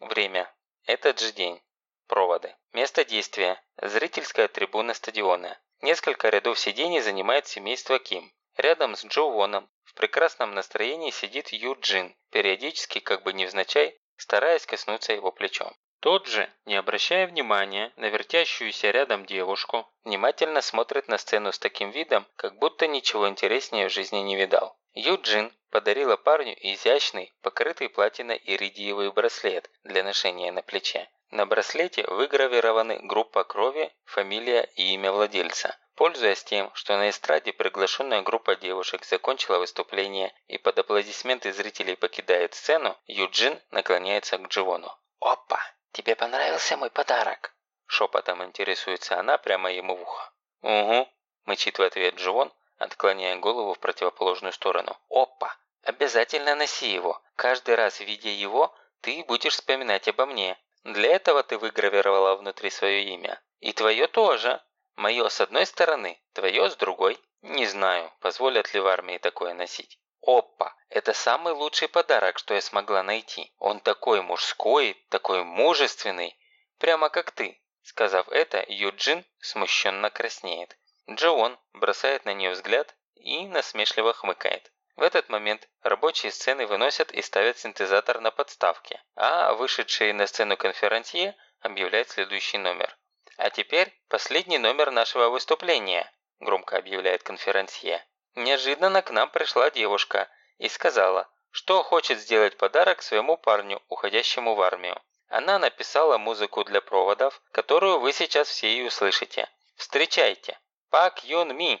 Время. Этот же день. Проводы. Место действия. Зрительская трибуна стадиона. Несколько рядов сидений занимает семейство Ким. Рядом с Джо Воном в прекрасном настроении сидит Ю Джин, периодически, как бы невзначай, стараясь коснуться его плечом. Тот же, не обращая внимания на вертящуюся рядом девушку, внимательно смотрит на сцену с таким видом, как будто ничего интереснее в жизни не видал. Юджин подарила парню изящный, покрытый платиной иридиевый браслет для ношения на плече. На браслете выгравированы группа крови, фамилия и имя владельца. Пользуясь тем, что на эстраде приглашенная группа девушек закончила выступление и под аплодисменты зрителей покидает сцену, Юджин наклоняется к Дживону. «Опа! Тебе понравился мой подарок?» Шепотом интересуется она прямо ему в ухо. «Угу», – мычит в ответ Дживон, отклоняя голову в противоположную сторону. «Опа! Обязательно носи его. Каждый раз, видя его, ты будешь вспоминать обо мне. Для этого ты выгравировала внутри свое имя. И твое тоже. Мое с одной стороны, твое с другой. Не знаю, позволят ли в армии такое носить. Опа, это самый лучший подарок, что я смогла найти. Он такой мужской, такой мужественный, прямо как ты. Сказав это, Юджин смущенно краснеет. Джоон бросает на нее взгляд и насмешливо хмыкает. В этот момент рабочие сцены выносят и ставят синтезатор на подставке, а вышедший на сцену конферансье объявляет следующий номер. «А теперь последний номер нашего выступления», – громко объявляет конферансье. Неожиданно к нам пришла девушка и сказала, что хочет сделать подарок своему парню, уходящему в армию. Она написала музыку для проводов, которую вы сейчас все и услышите. Встречайте! Пак Юн Ми!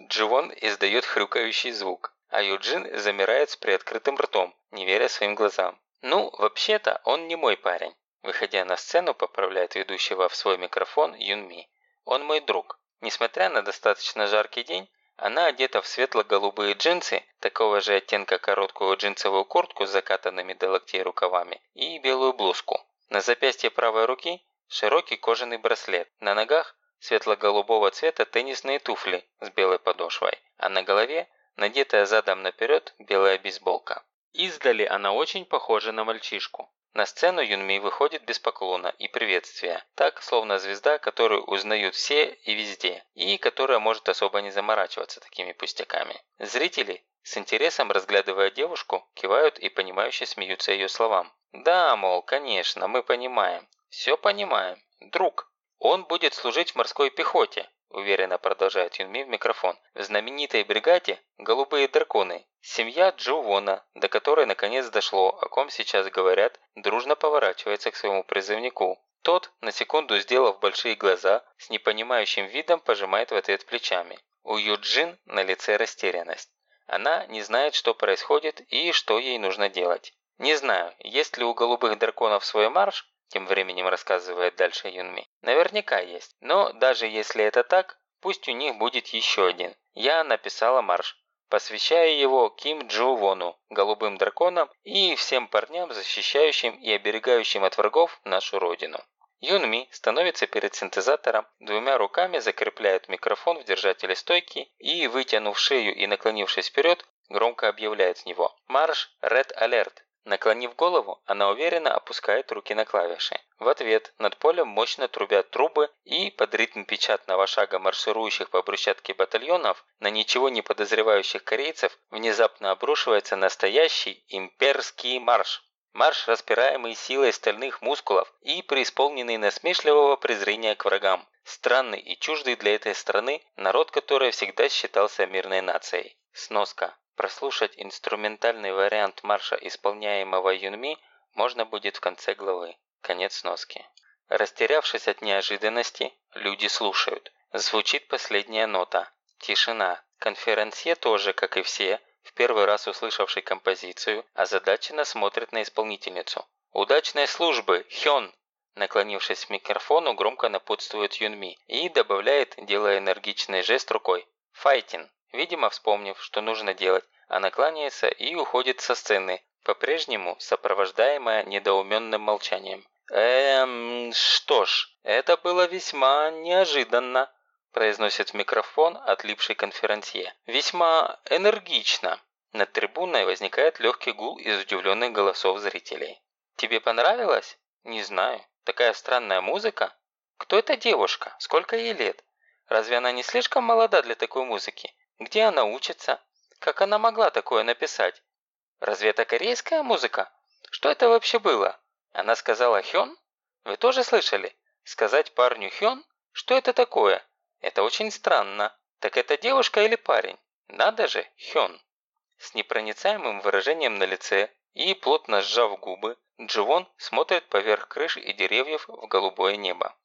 Дживон издает хрюкающий звук а Юджин замирает с приоткрытым ртом, не веря своим глазам. «Ну, вообще-то, он не мой парень», выходя на сцену, поправляет ведущего в свой микрофон Юнми. «Он мой друг. Несмотря на достаточно жаркий день, она одета в светло-голубые джинсы, такого же оттенка короткую джинсовую куртку с закатанными до локтей рукавами и белую блузку. На запястье правой руки широкий кожаный браслет, на ногах светло-голубого цвета теннисные туфли с белой подошвой, а на голове надетая задом наперед белая бейсболка. Издали она очень похожа на мальчишку. На сцену Юнми выходит без поклона и приветствия, так, словно звезда, которую узнают все и везде, и которая может особо не заморачиваться такими пустяками. Зрители, с интересом разглядывая девушку, кивают и понимающе смеются ее словам. «Да, мол, конечно, мы понимаем. Все понимаем. Друг. Он будет служить в морской пехоте, уверенно продолжает Юнми в микрофон. В знаменитой бригаде «Голубые драконы». Семья Джо Вона, до которой наконец дошло, о ком сейчас говорят, дружно поворачивается к своему призывнику. Тот, на секунду сделав большие глаза, с непонимающим видом пожимает в ответ плечами. У Юджин на лице растерянность. Она не знает, что происходит и что ей нужно делать. Не знаю, есть ли у голубых драконов свой марш, тем временем рассказывает дальше Юнми. Наверняка есть. Но даже если это так, пусть у них будет еще один. Я написала марш. Посвящаю его Ким Джо Вону, голубым драконам и всем парням, защищающим и оберегающим от врагов нашу родину. Юнми становится перед синтезатором, двумя руками закрепляет микрофон в держателе стойки и, вытянув шею и наклонившись вперед, громко объявляет с него «Марш Red Alert!». Наклонив голову, она уверенно опускает руки на клавиши. В ответ над полем мощно трубят трубы и под ритм печатного шага марширующих по брусчатке батальонов на ничего не подозревающих корейцев внезапно обрушивается настоящий имперский марш. Марш, распираемый силой стальных мускулов и преисполненный насмешливого презрения к врагам. Странный и чуждый для этой страны, народ которой всегда считался мирной нацией. Сноска. Прослушать инструментальный вариант марша, исполняемого Юнми, можно будет в конце главы. Конец носки. Растерявшись от неожиданности, люди слушают. Звучит последняя нота. Тишина. Конференсье тоже, как и все, в первый раз услышавший композицию, озадаченно смотрит на исполнительницу. «Удачной службы, Хён!» Наклонившись к микрофону, громко напутствует Юнми и добавляет, делая энергичный жест рукой. «Файтин!» Видимо, вспомнив, что нужно делать, она кланяется и уходит со сцены, по-прежнему сопровождаемая недоуменным молчанием. «Эм, что ж, это было весьма неожиданно», произносит в микрофон отлипший конферансье. «Весьма энергично». Над трибуной возникает легкий гул из удивленных голосов зрителей. Тебе понравилось? Не знаю. Такая странная музыка. Кто эта девушка? Сколько ей лет? Разве она не слишком молода для такой музыки? Где она учится? Как она могла такое написать? Разве это корейская музыка? Что это вообще было? Она сказала «Хён»? Вы тоже слышали? Сказать парню «Хён»? Что это такое? Это очень странно. Так это девушка или парень? Надо же, Хён. С непроницаемым выражением на лице и, плотно сжав губы, Дживон смотрит поверх крыш и деревьев в голубое небо.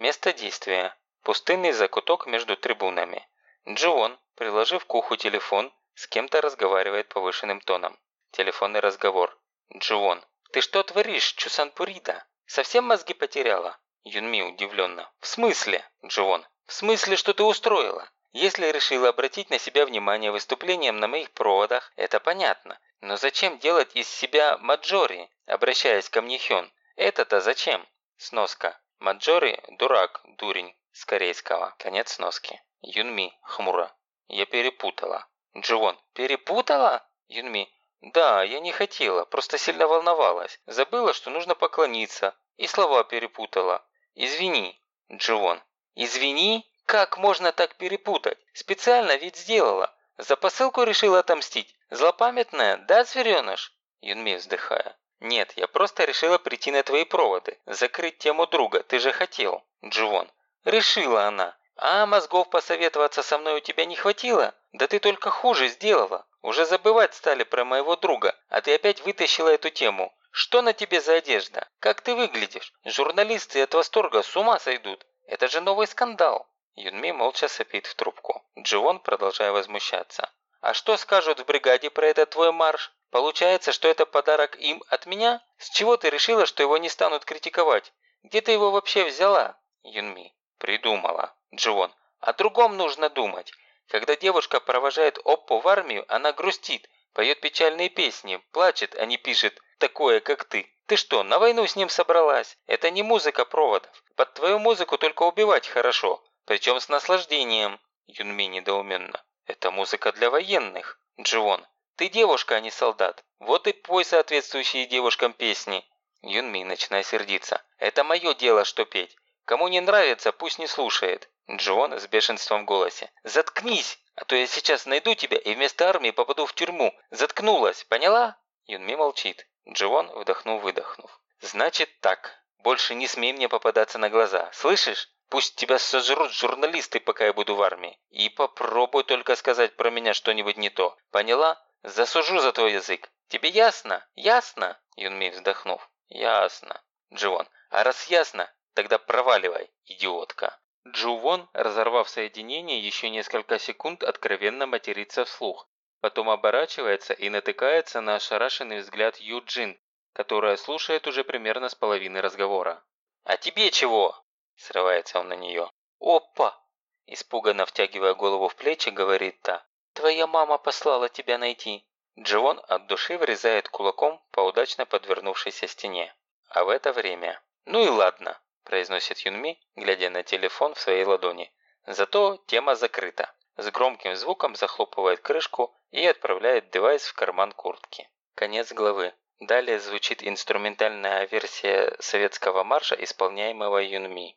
Место действия. Пустынный закуток между трибунами. Дживон, приложив к уху телефон, с кем-то разговаривает повышенным тоном. Телефонный разговор. Дживон. «Ты что творишь, Чусанпурита? Совсем мозги потеряла?» Юнми удивленно. «В смысле?» Дживон. «В смысле, что ты устроила? Если решила обратить на себя внимание выступлением на моих проводах, это понятно. Но зачем делать из себя Маджори, обращаясь ко мне Хён? Это-то зачем? Сноска. Маджори – дурак, дурень, с корейского. Конец сноски. Юнми, хмуро. Я перепутала. Дживон, перепутала? Юнми, да, я не хотела, просто сильно волновалась. Забыла, что нужно поклониться. И слова перепутала. Извини. Дживон, извини? Как можно так перепутать? Специально ведь сделала. За посылку решила отомстить. Злопамятная, да, звереныш?» Юнми вздыхая. «Нет, я просто решила прийти на твои проводы. Закрыть тему друга, ты же хотел». Дживон. «Решила она. А мозгов посоветоваться со мной у тебя не хватило? Да ты только хуже сделала. Уже забывать стали про моего друга, а ты опять вытащила эту тему. Что на тебе за одежда? Как ты выглядишь? Журналисты от восторга с ума сойдут. Это же новый скандал». Юнми молча сопит в трубку. Дживон продолжая возмущаться. А что скажут в бригаде про этот твой марш? Получается, что это подарок им от меня? С чего ты решила, что его не станут критиковать? Где ты его вообще взяла? Юнми. Придумала. Дживон. О другом нужно думать. Когда девушка провожает Оппу в армию, она грустит, поет печальные песни, плачет, а не пишет «такое, как ты». Ты что, на войну с ним собралась? Это не музыка проводов. Под твою музыку только убивать хорошо, причем с наслаждением. Юнми недоуменно. Это музыка для военных. Дживон, ты девушка, а не солдат. Вот и пой соответствующие девушкам песни. Юнми, начиная сердиться. Это мое дело, что петь. Кому не нравится, пусть не слушает. Джон с бешенством в голосе. «Заткнись, а то я сейчас найду тебя и вместо армии попаду в тюрьму. Заткнулась, поняла?» Юнми молчит. Джон вдохнул-выдохнув. «Значит так. Больше не смей мне попадаться на глаза. Слышишь? Пусть тебя сожрут журналисты, пока я буду в армии. И попробуй только сказать про меня что-нибудь не то. Поняла? Засужу за твой язык. Тебе ясно? Ясно?» Юнми вздохнув. «Ясно». Дживон. «А раз ясно, тогда проваливай, идиотка». Джувон, разорвав соединение, еще несколько секунд откровенно матерится вслух. Потом оборачивается и натыкается на ошарашенный взгляд Юджин, которая слушает уже примерно с половины разговора. «А тебе чего?» Срывается он на нее. «Опа!» Испуганно втягивая голову в плечи, говорит та. «Твоя мама послала тебя найти». Дживон от души врезает кулаком по удачно подвернувшейся стене. А в это время... «Ну и ладно», произносит Юнми, глядя на телефон в своей ладони. Зато тема закрыта. С громким звуком захлопывает крышку и отправляет девайс в карман куртки. Конец главы. Далее звучит инструментальная версия советского марша, исполняемого Юнми.